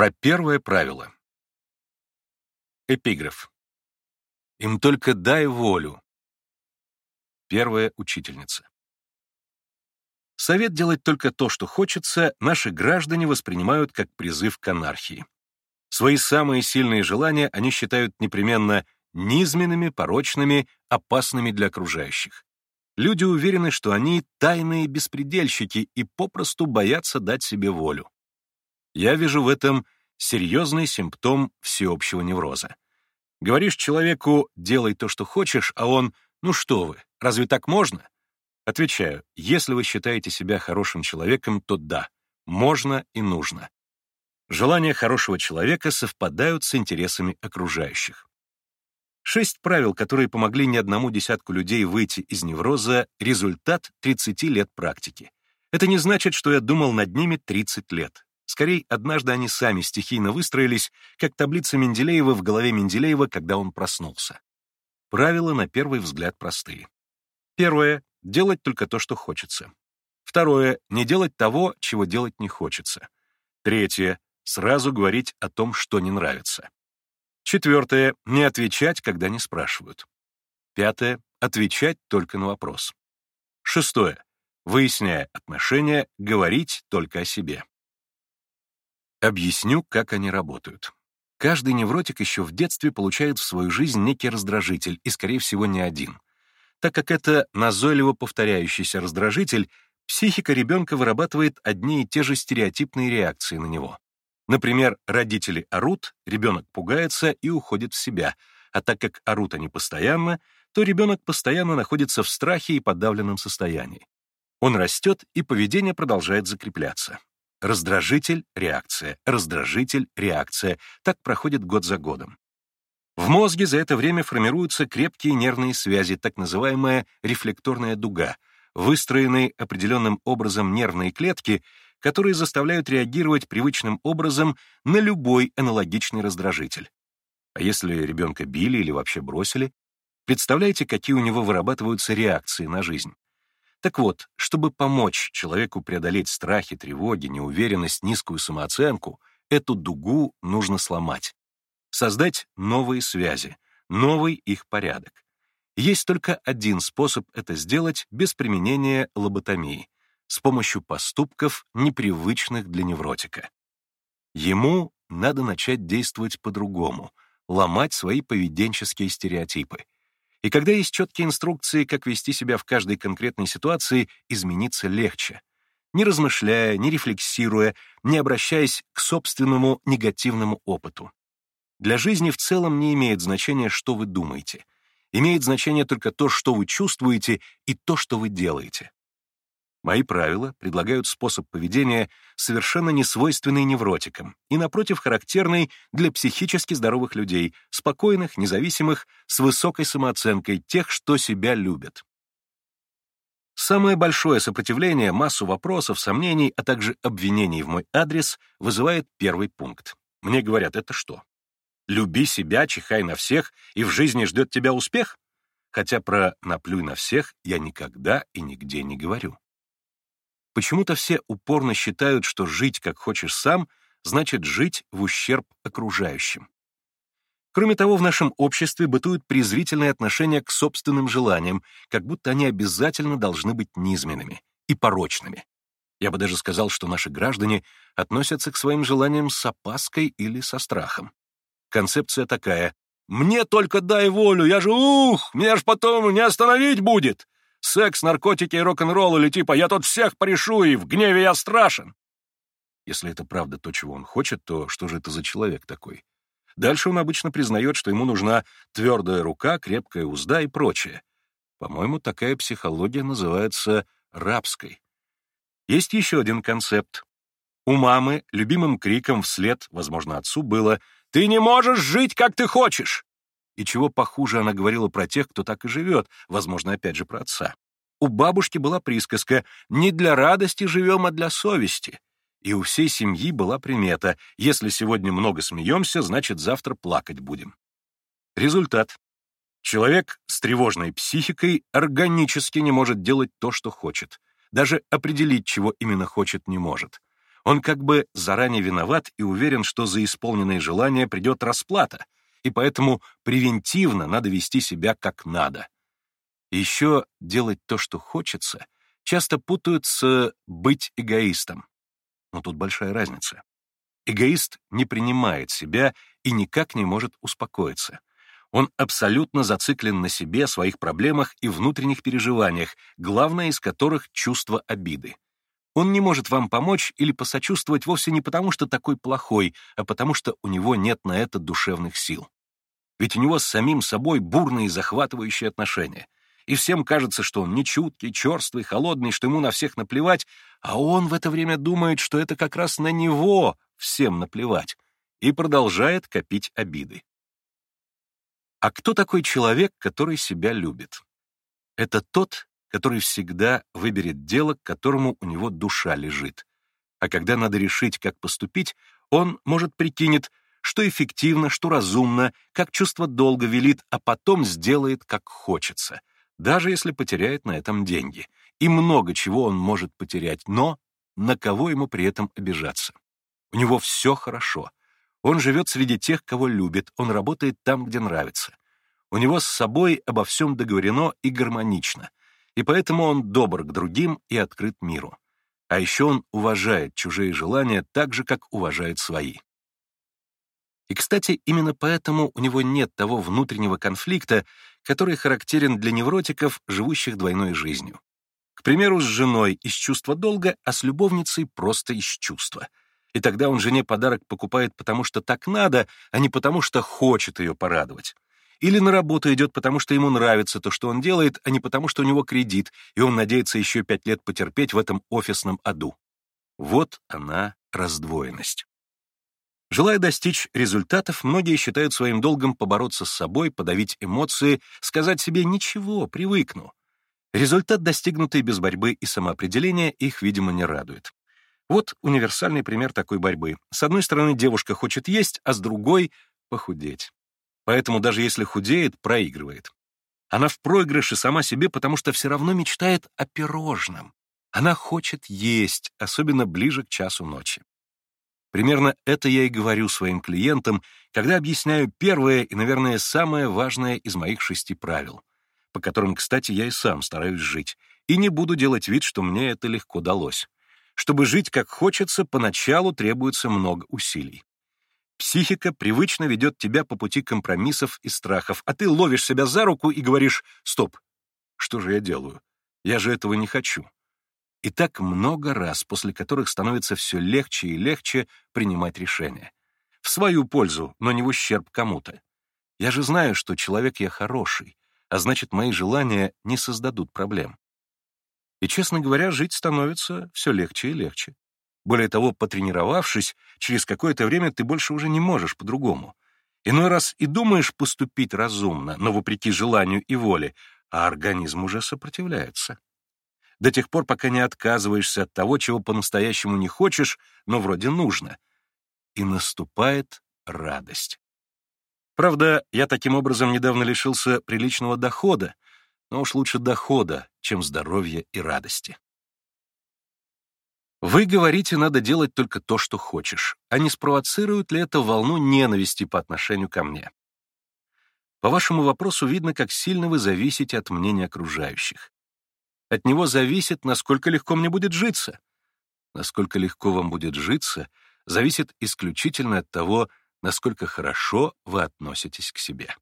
Про первое правило. Эпиграф. Им только дай волю. Первая учительница. Совет делать только то, что хочется, наши граждане воспринимают как призыв к анархии. Свои самые сильные желания они считают непременно низменными, порочными, опасными для окружающих. Люди уверены, что они тайные беспредельщики и попросту боятся дать себе волю. Я вижу в этом серьезный симптом всеобщего невроза. Говоришь человеку «делай то, что хочешь», а он «ну что вы, разве так можно?» Отвечаю, если вы считаете себя хорошим человеком, то да, можно и нужно. Желания хорошего человека совпадают с интересами окружающих. Шесть правил, которые помогли не одному десятку людей выйти из невроза, результат 30 лет практики. Это не значит, что я думал над ними 30 лет. Скорее, однажды они сами стихийно выстроились, как таблица Менделеева в голове Менделеева, когда он проснулся. Правила, на первый взгляд, простые. Первое — делать только то, что хочется. Второе — не делать того, чего делать не хочется. Третье — сразу говорить о том, что не нравится. Четвертое — не отвечать, когда не спрашивают. Пятое — отвечать только на вопрос. Шестое — выясняя отношения, говорить только о себе. Объясню, как они работают. Каждый невротик еще в детстве получает в свою жизнь некий раздражитель, и, скорее всего, не один. Так как это назойливо повторяющийся раздражитель, психика ребенка вырабатывает одни и те же стереотипные реакции на него. Например, родители орут, ребенок пугается и уходит в себя, а так как орут они постоянно, то ребенок постоянно находится в страхе и подавленном состоянии. Он растет, и поведение продолжает закрепляться. Раздражитель — реакция, раздражитель — реакция. Так проходит год за годом. В мозге за это время формируются крепкие нервные связи, так называемая рефлекторная дуга, выстроенные определенным образом нервные клетки, которые заставляют реагировать привычным образом на любой аналогичный раздражитель. А если ребенка били или вообще бросили, представляете, какие у него вырабатываются реакции на жизнь. Так вот, чтобы помочь человеку преодолеть страхи, тревоги, неуверенность, низкую самооценку, эту дугу нужно сломать. Создать новые связи, новый их порядок. Есть только один способ это сделать без применения лоботомии — с помощью поступков, непривычных для невротика. Ему надо начать действовать по-другому, ломать свои поведенческие стереотипы — и когда есть четкие инструкции, как вести себя в каждой конкретной ситуации, измениться легче. Не размышляя, не рефлексируя, не обращаясь к собственному негативному опыту. Для жизни в целом не имеет значения, что вы думаете. Имеет значение только то, что вы чувствуете, и то, что вы делаете. Мои правила предлагают способ поведения, совершенно не свойственный невротикам и, напротив, характерный для психически здоровых людей, спокойных, независимых, с высокой самооценкой, тех, что себя любят. Самое большое сопротивление, массу вопросов, сомнений, а также обвинений в мой адрес вызывает первый пункт. Мне говорят, это что? Люби себя, чихай на всех, и в жизни ждет тебя успех? Хотя про «наплюй на всех» я никогда и нигде не говорю. Почему-то все упорно считают, что жить как хочешь сам значит жить в ущерб окружающим. Кроме того, в нашем обществе бытует презрительное отношение к собственным желаниям, как будто они обязательно должны быть низменными и порочными. Я бы даже сказал, что наши граждане относятся к своим желаниям с опаской или со страхом. Концепция такая «Мне только дай волю, я же ух, меня ж потом не остановить будет!» Секс, наркотики и рок-н-ролл или типа «я тут всех порешу, и в гневе я страшен». Если это правда то, чего он хочет, то что же это за человек такой? Дальше он обычно признает, что ему нужна твердая рука, крепкая узда и прочее. По-моему, такая психология называется рабской. Есть еще один концепт. У мамы любимым криком вслед, возможно, отцу было «Ты не можешь жить, как ты хочешь!» И чего похуже она говорила про тех, кто так и живет, возможно, опять же про отца. У бабушки была присказка «не для радости живем, а для совести». И у всей семьи была примета «если сегодня много смеемся, значит, завтра плакать будем». Результат. Человек с тревожной психикой органически не может делать то, что хочет. Даже определить, чего именно хочет, не может. Он как бы заранее виноват и уверен, что за исполненные желания придет расплата, и поэтому превентивно надо вести себя как надо. Еще делать то, что хочется, часто путают с «быть эгоистом». Но тут большая разница. Эгоист не принимает себя и никак не может успокоиться. Он абсолютно зациклен на себе, своих проблемах и внутренних переживаниях, главное из которых — чувство обиды. Он не может вам помочь или посочувствовать вовсе не потому, что такой плохой, а потому что у него нет на это душевных сил. Ведь у него с самим собой бурные захватывающие отношения. И всем кажется, что он нечуткий, черствый, холодный, что ему на всех наплевать, а он в это время думает, что это как раз на него всем наплевать, и продолжает копить обиды. А кто такой человек, который себя любит? Это тот, который всегда выберет дело, к которому у него душа лежит. А когда надо решить, как поступить, он, может, прикинет, что эффективно, что разумно, как чувство долга велит, а потом сделает, как хочется, даже если потеряет на этом деньги. И много чего он может потерять, но на кого ему при этом обижаться? У него все хорошо. Он живет среди тех, кого любит, он работает там, где нравится. У него с собой обо всем договорено и гармонично, и поэтому он добр к другим и открыт миру. А еще он уважает чужие желания так же, как уважает свои. И, кстати, именно поэтому у него нет того внутреннего конфликта, который характерен для невротиков, живущих двойной жизнью. К примеру, с женой из чувства долга, а с любовницей просто из чувства — и тогда он жене подарок покупает потому, что так надо, а не потому, что хочет ее порадовать. Или на работу идет потому, что ему нравится то, что он делает, а не потому, что у него кредит, и он надеется еще пять лет потерпеть в этом офисном аду. Вот она, раздвоенность. Желая достичь результатов, многие считают своим долгом побороться с собой, подавить эмоции, сказать себе «ничего, привыкну». Результат, достигнутый без борьбы и самоопределения, их, видимо, не радует. Вот универсальный пример такой борьбы. С одной стороны, девушка хочет есть, а с другой — похудеть. Поэтому даже если худеет, проигрывает. Она в проигрыше сама себе, потому что все равно мечтает о пирожном. Она хочет есть, особенно ближе к часу ночи. Примерно это я и говорю своим клиентам, когда объясняю первое и, наверное, самое важное из моих шести правил, по которым, кстати, я и сам стараюсь жить, и не буду делать вид, что мне это легко далось. Чтобы жить как хочется, поначалу требуется много усилий. Психика привычно ведет тебя по пути компромиссов и страхов, а ты ловишь себя за руку и говоришь «Стоп, что же я делаю? Я же этого не хочу». И так много раз, после которых становится все легче и легче принимать решения. В свою пользу, но не в ущерб кому-то. Я же знаю, что человек я хороший, а значит, мои желания не создадут проблем. И, честно говоря, жить становится все легче и легче. Более того, потренировавшись, через какое-то время ты больше уже не можешь по-другому. Иной раз и думаешь поступить разумно, но вопреки желанию и воле, а организм уже сопротивляется. До тех пор, пока не отказываешься от того, чего по-настоящему не хочешь, но вроде нужно. И наступает радость. Правда, я таким образом недавно лишился приличного дохода, но уж лучше дохода, чем здоровья и радости. Вы говорите, надо делать только то, что хочешь, а не спровоцирует ли это волну ненависти по отношению ко мне? По вашему вопросу видно, как сильно вы зависите от мнения окружающих. От него зависит, насколько легко мне будет житься. Насколько легко вам будет житься, зависит исключительно от того, насколько хорошо вы относитесь к себе.